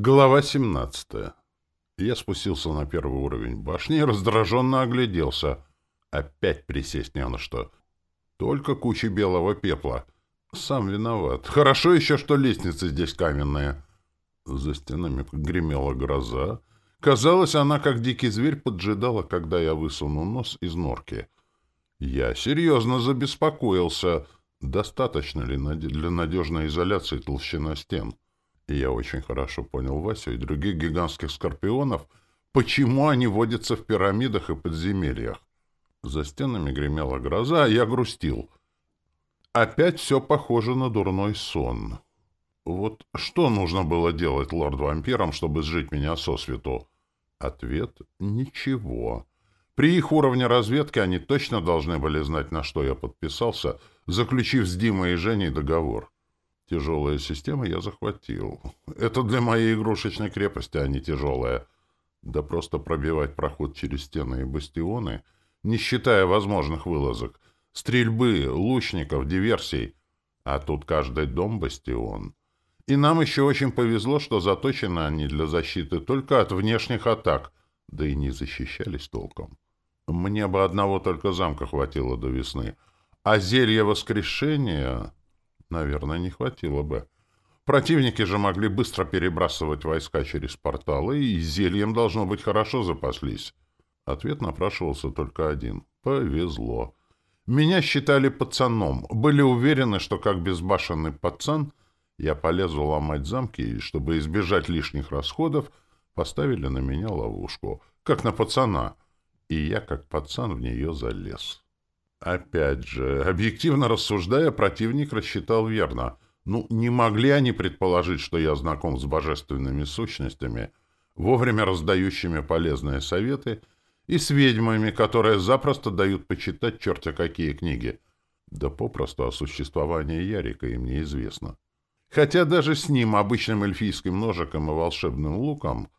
Глава 17. Я спустился на первый уровень башни и раздраженно огляделся. Опять присесть не на что. Только куча белого пепла. Сам виноват. Хорошо еще, что лестницы здесь каменные. За стенами гремела гроза. Казалось, она, как дикий зверь, поджидала, когда я высуну нос из норки. Я серьезно забеспокоился, достаточно ли для надежной изоляции толщина стен. — я очень хорошо понял Васю и других гигантских скорпионов, почему они водятся в пирамидах и подземельях. За стенами гремела гроза, а я грустил. Опять все похоже на дурной сон. Вот что нужно было делать лорд-вампирам, чтобы сжить меня сосвету? Ответ — ничего. При их уровне разведки они точно должны были знать, на что я подписался, заключив с Димой и Женей договор. Тяжелые системы я захватил. Это для моей игрушечной крепости, а не тяжелая. Да просто пробивать проход через стены и бастионы, не считая возможных вылазок, стрельбы, лучников, диверсий. А тут каждый дом — бастион. И нам еще очень повезло, что заточены они для защиты только от внешних атак, да и не защищались толком. Мне бы одного только замка хватило до весны. А зелье воскрешения... Наверное, не хватило бы. Противники же могли быстро перебрасывать войска через порталы, и зельем, должно быть, хорошо запаслись. Ответ напрашивался только один. Повезло. Меня считали пацаном. Были уверены, что как безбашенный пацан я полезу ломать замки, и, чтобы избежать лишних расходов, поставили на меня ловушку. Как на пацана. И я, как пацан, в нее залез. Опять же, объективно рассуждая, противник рассчитал верно. Ну, не могли они предположить, что я знаком с божественными сущностями, вовремя раздающими полезные советы, и с ведьмами, которые запросто дают почитать черти какие книги. Да попросту о существовании Ярика им неизвестно. Хотя даже с ним, обычным эльфийским ножиком и волшебным луком,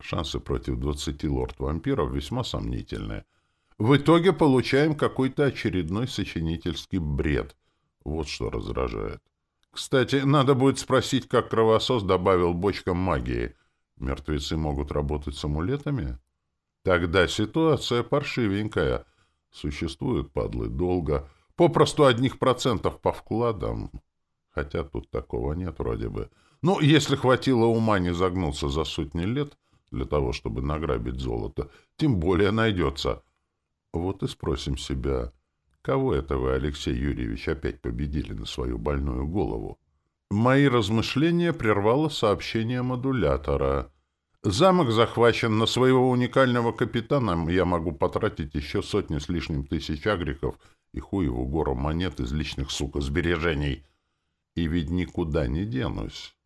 шансы против двадцати лорд-вампиров весьма сомнительные — в итоге получаем какой-то очередной сочинительский бред. Вот что раздражает. Кстати, надо будет спросить, как кровосос добавил бочкам магии. Мертвецы могут работать с амулетами? Тогда ситуация паршивенькая. Существуют падлы долго. Попросту одних процентов по вкладам. Хотя тут такого нет вроде бы. Ну, если хватило ума не загнуться за сотни лет для того, чтобы награбить золото, тем более найдется. Вот и спросим себя, кого это вы, Алексей Юрьевич, опять победили на свою больную голову? Мои размышления прервало сообщение модулятора. Замок захвачен, на своего уникального капитана я могу потратить еще сотни с лишним тысяч агриков и хуеву гору монет из личных, сука, сбережений. И ведь никуда не денусь.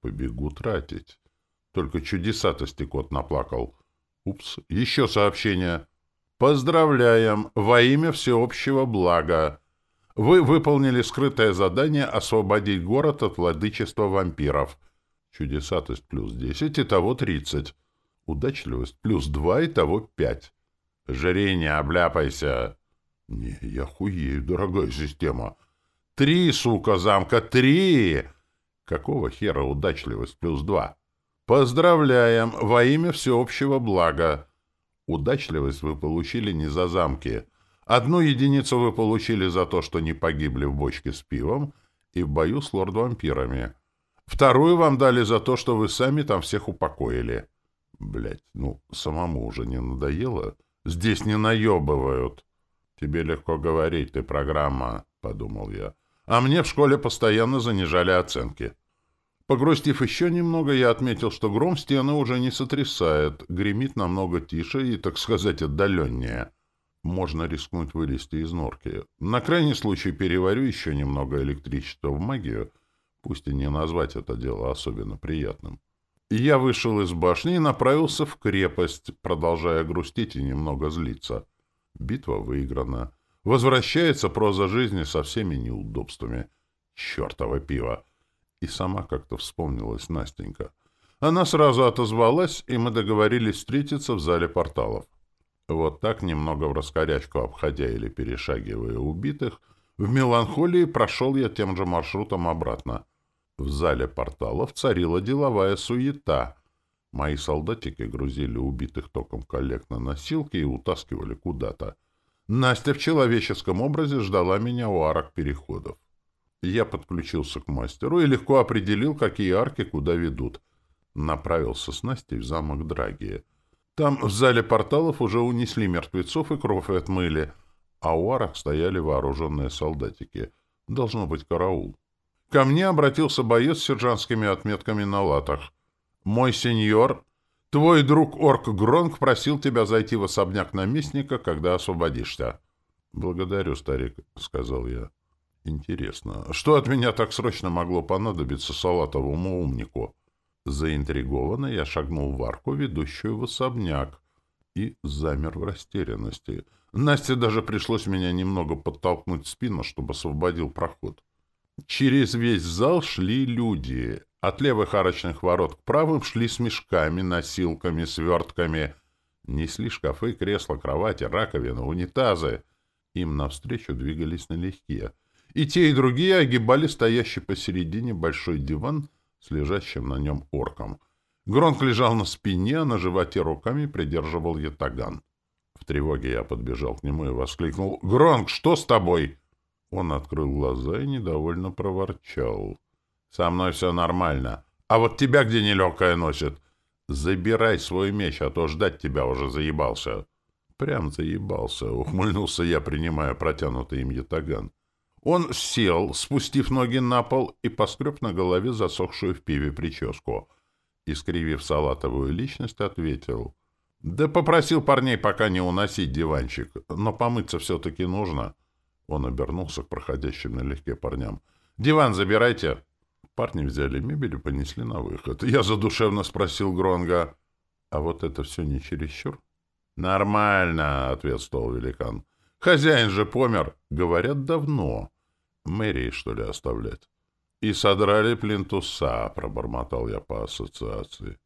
Побегу тратить. Только чудеса-то стекот наплакал. Упс, еще сообщение. Поздравляем! Во имя всеобщего блага! Вы выполнили скрытое задание освободить город от владычества вампиров. Чудесатость плюс 10, итого 30. Удачливость плюс 2, итого 5. Жри, не обляпайся. Не, я хуею, дорогая система. Три, сука, замка, три! Какого хера удачливость плюс 2? Поздравляем! Во имя всеобщего блага! Удачливость вы получили не за замки. Одну единицу вы получили за то, что не погибли в бочке с пивом и в бою с лорд-вампирами. Вторую вам дали за то, что вы сами там всех упокоили. Блять, ну, самому уже не надоело? Здесь не наебывают. Тебе легко говорить, ты программа, — подумал я. А мне в школе постоянно занижали оценки. Погрустив еще немного, я отметил, что гром стены уже не сотрясает, гремит намного тише и, так сказать, отдаленнее. Можно рискнуть вылезти из норки. На крайний случай переварю еще немного электричества в магию, пусть и не назвать это дело особенно приятным. Я вышел из башни и направился в крепость, продолжая грустить и немного злиться. Битва выиграна. Возвращается проза жизни со всеми неудобствами. Чёртово пиво! И сама как-то вспомнилась Настенька. Она сразу отозвалась, и мы договорились встретиться в зале порталов. Вот так, немного в раскорячку обходя или перешагивая убитых, в меланхолии прошел я тем же маршрутом обратно. В зале порталов царила деловая суета. Мои солдатики грузили убитых током коллег на носилки и утаскивали куда-то. Настя в человеческом образе ждала меня у арок переходов. Я подключился к мастеру и легко определил, какие арки куда ведут. Направился с Настей в замок Драгия. Там в зале порталов уже унесли мертвецов и кровь отмыли, а у арок стояли вооруженные солдатики. Должно быть караул. Ко мне обратился боец с сержантскими отметками на латах. «Мой сеньор, твой друг Орк Гронк просил тебя зайти в особняк наместника, когда освободишься». «Благодарю, старик», — сказал я. «Интересно, что от меня так срочно могло понадобиться салатовому умнику?» Заинтригованно я шагнул в арку, ведущую в особняк, и замер в растерянности. Насте даже пришлось меня немного подтолкнуть в спину, чтобы освободил проход. Через весь зал шли люди. От левых арочных ворот к правым шли с мешками, носилками, свертками. Несли шкафы, кресла, кровати, раковины, унитазы. Им навстречу двигались налегке. И те, и другие огибали стоящий посередине большой диван с лежащим на нем орком. Гронк лежал на спине, а на животе руками придерживал ятаган. В тревоге я подбежал к нему и воскликнул «Гронк, что с тобой?» Он открыл глаза и недовольно проворчал. «Со мной все нормально. А вот тебя где нелегкая носит? Забирай свой меч, а то ждать тебя уже заебался». Прям заебался, ухмыльнулся я, принимая протянутый им ятаган. Он сел, спустив ноги на пол, и поскреб на голове засохшую в пиве прическу. Искривив салатовую личность, ответил. «Да попросил парней пока не уносить диванчик, но помыться все-таки нужно». Он обернулся к проходящим налегке парням. «Диван забирайте!» Парни взяли мебель и понесли на выход. Я задушевно спросил Гронга. «А вот это все не чересчур?» «Нормально», — ответствовал великан. Хозяин же помер, говорят, давно. Мэрии, что ли, оставлять? И содрали плинтуса, пробормотал я по ассоциации.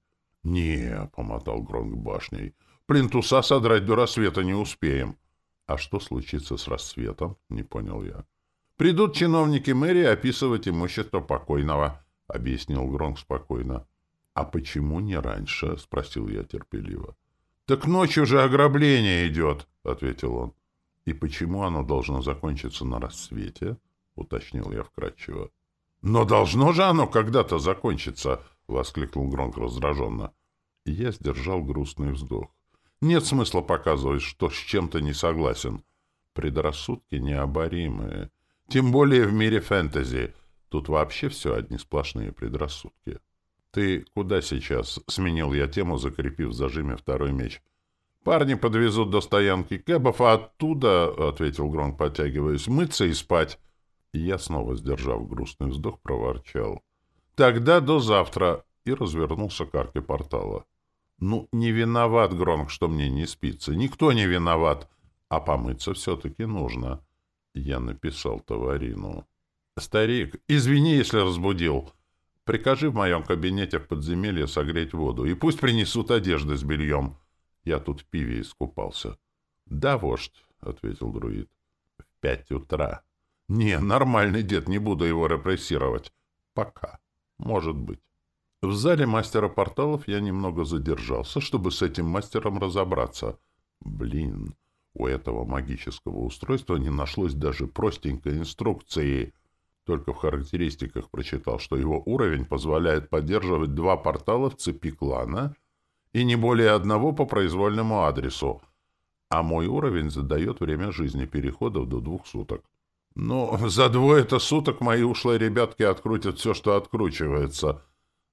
Не, помотал Гронк башней. Плинтуса содрать до рассвета не успеем. А что случится с рассветом? Не понял я. Придут чиновники мэрии описывать имущество покойного, объяснил Гронк спокойно. А почему не раньше? спросил я терпеливо. Так ночью же ограбление идет, ответил он. «И почему оно должно закончиться на рассвете?» — уточнил я вкратчиво. «Но должно же оно когда-то закончиться!» — воскликнул громко раздраженно. я сдержал грустный вздох. «Нет смысла показывать, что с чем-то не согласен. Предрассудки необоримые. Тем более в мире фэнтези. Тут вообще все одни сплошные предрассудки». «Ты куда сейчас?» — сменил я тему, закрепив в зажиме второй меч. Парни подвезут до стоянки кэбов, а оттуда, — ответил Гронк, подтягиваясь, — мыться и спать. Я, снова сдержав грустный вздох, проворчал. Тогда до завтра. И развернулся к арке портала. Ну, не виноват, Гронк, что мне не спится. Никто не виноват. А помыться все-таки нужно. Я написал товарину. Старик, извини, если разбудил. Прикажи в моем кабинете в подземелье согреть воду, и пусть принесут одежды с бельем. Я тут в пиве искупался. — Да, вождь, — ответил друид. — В пять утра. — Не, нормальный дед, не буду его репрессировать. — Пока. Может быть. В зале мастера порталов я немного задержался, чтобы с этим мастером разобраться. Блин, у этого магического устройства не нашлось даже простенькой инструкции. Только в характеристиках прочитал, что его уровень позволяет поддерживать два портала в цепи клана и не более одного по произвольному адресу, а мой уровень задает время жизни переходов до двух суток. Но за двое-то суток мои ушлые ребятки открутят все, что откручивается.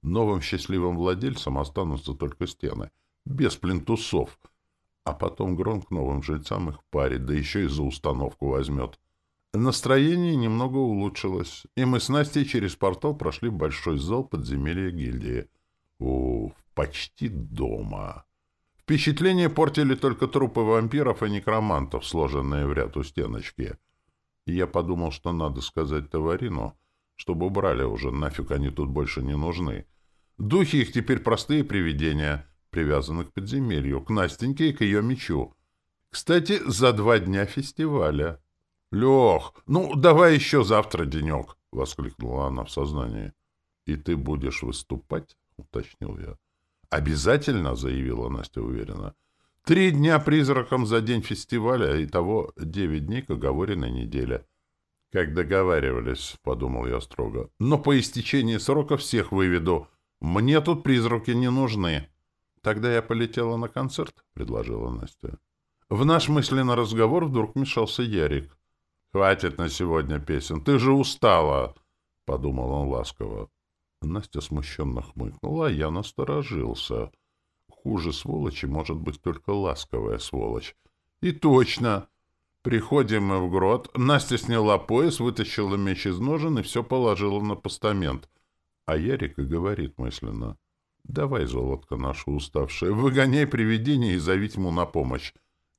Новым счастливым владельцам останутся только стены, без плинтусов. А потом Гронк новым жильцам их парит, да еще и за установку возьмет. Настроение немного улучшилось, и мы с Настей через портал прошли большой зал подземелья гильдии. Уф, почти дома. Впечатление портили только трупы вампиров и некромантов, сложенные в ряд у стеночки. Я подумал, что надо сказать товарину, чтобы убрали уже, нафиг они тут больше не нужны. Духи их теперь простые привидения, привязаны к подземелью, к Настеньке и к ее мечу. Кстати, за два дня фестиваля. — Лех, ну давай еще завтра денек, — воскликнула она в сознании. — И ты будешь выступать? — уточнил я. «Обязательно», — заявила Настя уверенно. «Три дня призраком за день фестиваля, и того девять дней к оговоренной неделе». «Как договаривались», — подумал я строго. «Но по истечении срока всех выведу. Мне тут призраки не нужны». «Тогда я полетела на концерт», — предложила Настя. В наш мысленный разговор вдруг вмешался Ярик. «Хватит на сегодня песен, ты же устала!» — подумал он ласково. Настя смущенно хмыкнула, а я насторожился. Хуже сволочи может быть только ласковая сволочь. И точно! Приходим мы в грот, Настя сняла пояс, вытащила меч из ножен и все положила на постамент. А Ярик и говорит мысленно. «Давай, золотко наша уставшая, выгоняй привидение и зови тьму на помощь.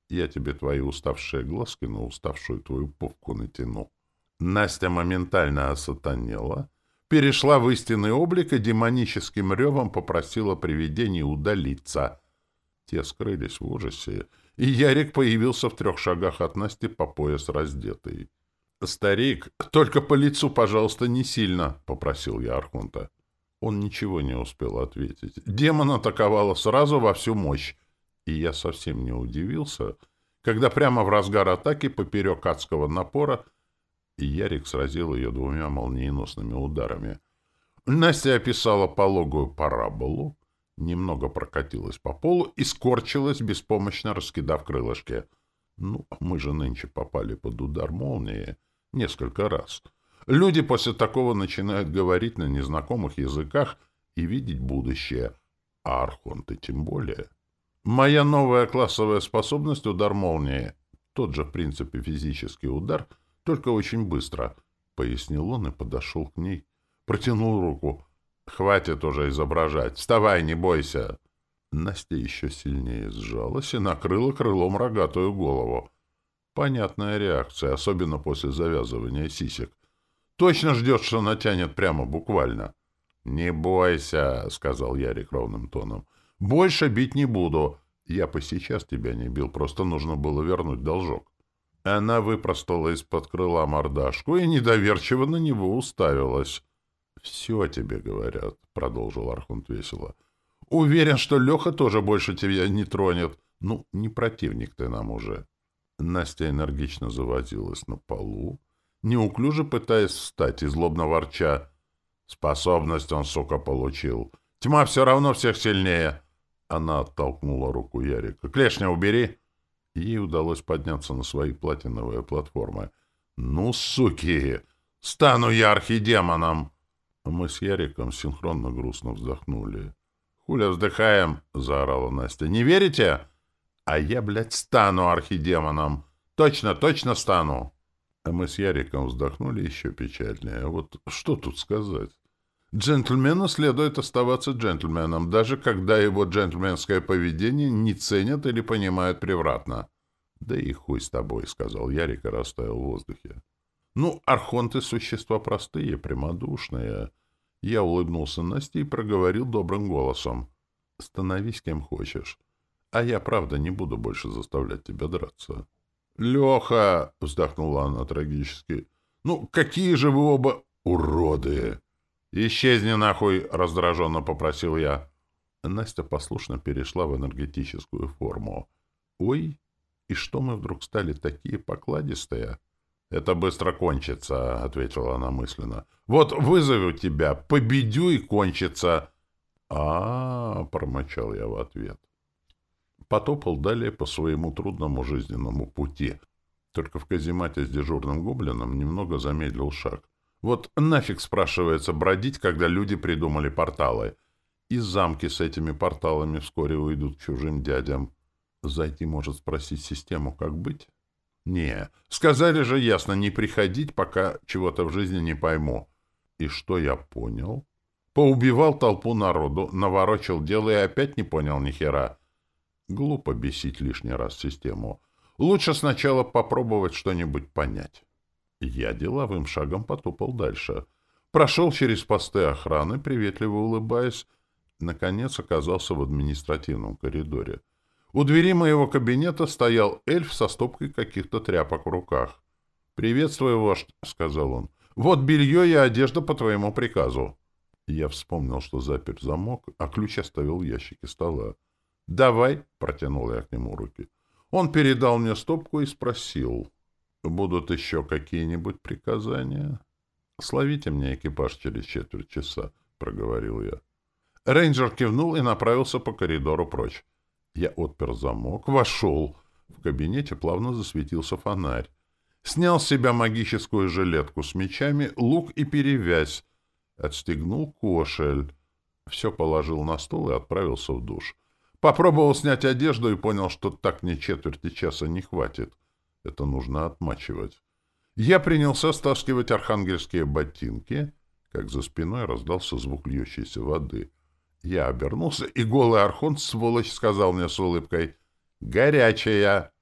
Я тебе твои уставшие глазки на уставшую твою попку натяну». Настя моментально осатанела, перешла в истинный облик и демоническим ревом попросила привидений удалиться. Те скрылись в ужасе, и Ярик появился в трех шагах от Насти по пояс раздетый. «Старик, только по лицу, пожалуйста, не сильно», — попросил я Архунта. Он ничего не успел ответить. Демон атаковала сразу во всю мощь, и я совсем не удивился, когда прямо в разгар атаки поперек адского напора и Ярик сразил ее двумя молниеносными ударами. Настя описала пологую параболу, немного прокатилась по полу и скорчилась, беспомощно раскидав крылышки. Ну, мы же нынче попали под удар молнии несколько раз. Люди после такого начинают говорить на незнакомых языках и видеть будущее, а архонты тем более. Моя новая классовая способность — удар молнии. Тот же, в принципе, физический удар — только очень быстро, — пояснил он и подошел к ней. Протянул руку. — Хватит уже изображать. Вставай, не бойся. Настя еще сильнее сжалась и накрыла крылом рогатую голову. Понятная реакция, особенно после завязывания сисек. Точно ждет, что натянет прямо буквально. — Не бойся, — сказал Ярик ровным тоном. — Больше бить не буду. Я бы сейчас тебя не бил, просто нужно было вернуть должок. Она выпростала из-под крыла мордашку и недоверчиво на него уставилась. — Все тебе говорят, — продолжил Архунт весело. — Уверен, что Леха тоже больше тебя не тронет. Ну, не противник ты нам уже. Настя энергично завозилась на полу, неуклюже пытаясь встать и злобно ворча. Способность он, сука, получил. Тьма все равно всех сильнее. Она оттолкнула руку Ярика. «Клешня убери!» Ей удалось подняться на свои платиновые платформы. «Ну, суки! Стану я архидемоном!» Мы с Яриком синхронно грустно вздохнули. «Хуля вздыхаем!» — заорала Настя. «Не верите?» «А я, блядь, стану архидемоном! Точно, точно стану!» А мы с Яриком вздохнули еще печальнее. Вот что тут сказать? Джентльмену следует оставаться джентльменом, даже когда его джентльменское поведение не ценят или понимают превратно. — Да и хуй с тобой, — сказал Ярик и растаял в воздухе. — Ну, архонты — существа простые, прямодушные. Я улыбнулся Насте и проговорил добрым голосом. — Становись кем хочешь. А я, правда, не буду больше заставлять тебя драться. — Леха! — вздохнула она трагически. — Ну, какие же вы оба уроды! «Исчезни нахуй!» — раздраженно попросил я. Настя послушно перешла в энергетическую форму. «Ой, и что мы вдруг стали такие покладистые?» «Это быстро кончится», — ответила она мысленно. «Вот вызову тебя, победю и кончится». А, -а, -а промычал я в ответ. Потопал далее по своему трудному жизненному пути. Только в каземате с дежурным гоблином немного замедлил шаг. Вот нафиг, спрашивается, бродить, когда люди придумали порталы. И замки с этими порталами вскоре уйдут к чужим дядям. Зайти может спросить систему, как быть? Не, сказали же ясно, не приходить, пока чего-то в жизни не пойму. И что я понял? Поубивал толпу народу, наворочил дело и опять не понял ни хера. Глупо бесить лишний раз систему. Лучше сначала попробовать что-нибудь понять. Я деловым шагом потопал дальше. Прошел через посты охраны, приветливо улыбаясь. Наконец оказался в административном коридоре. У двери моего кабинета стоял эльф со стопкой каких-то тряпок в руках. «Приветствую, вождь», — сказал он. «Вот белье и одежда по твоему приказу». Я вспомнил, что запер замок, а ключ оставил в ящике стола. «Давай!» — протянул я к нему руки. Он передал мне стопку и спросил. «Будут еще какие-нибудь приказания?» «Словите мне экипаж через четверть часа», — проговорил я. Рейнджер кивнул и направился по коридору прочь. Я отпер замок, вошел. В кабинете плавно засветился фонарь. Снял с себя магическую жилетку с мечами, лук и перевязь. Отстегнул кошель. Все положил на стол и отправился в душ. Попробовал снять одежду и понял, что так мне четверти часа не хватит. Это нужно отмачивать. Я принялся стаскивать архангельские ботинки, как за спиной раздался звук льющейся воды. Я обернулся, и голый архонт, сволочь, сказал мне с улыбкой, «Горячая!»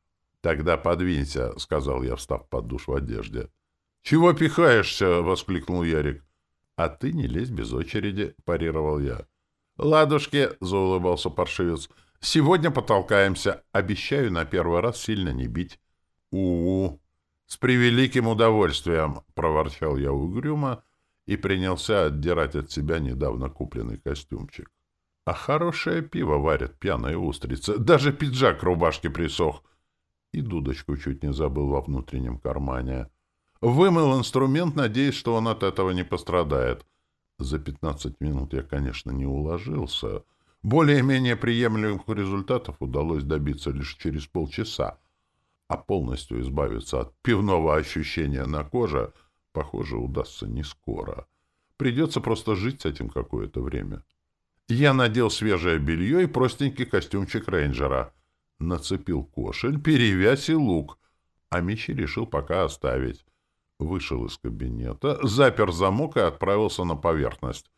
«Тогда подвинься», — сказал я, встав под душ в одежде. «Чего пихаешься?» — воскликнул Ярик. «А ты не лезь без очереди», — парировал я. «Ладушки», — заулыбался паршивец, — «сегодня потолкаемся. Обещаю на первый раз сильно не бить». «У-у!» «С превеликим удовольствием!» — проворчал я угрюмо и принялся отдирать от себя недавно купленный костюмчик. А хорошее пиво варят пьяные устрицы. Даже пиджак рубашки присох. И дудочку чуть не забыл во внутреннем кармане. Вымыл инструмент, надеясь, что он от этого не пострадает. За пятнадцать минут я, конечно, не уложился. Более-менее приемлемых результатов удалось добиться лишь через полчаса. А полностью избавиться от пивного ощущения на коже, похоже, удастся не скоро. Придется просто жить с этим какое-то время. Я надел свежее белье и простенький костюмчик рейнджера. Нацепил кошель, перевязь и лук. А мечи решил пока оставить. Вышел из кабинета, запер замок и отправился на поверхность.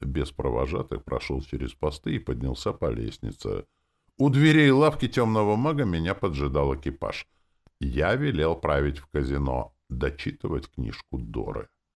Без провожатых прошел через посты и поднялся по лестнице. У дверей лавки темного мага меня поджидал экипаж. Я велел править в казино, дочитывать книжку Доры.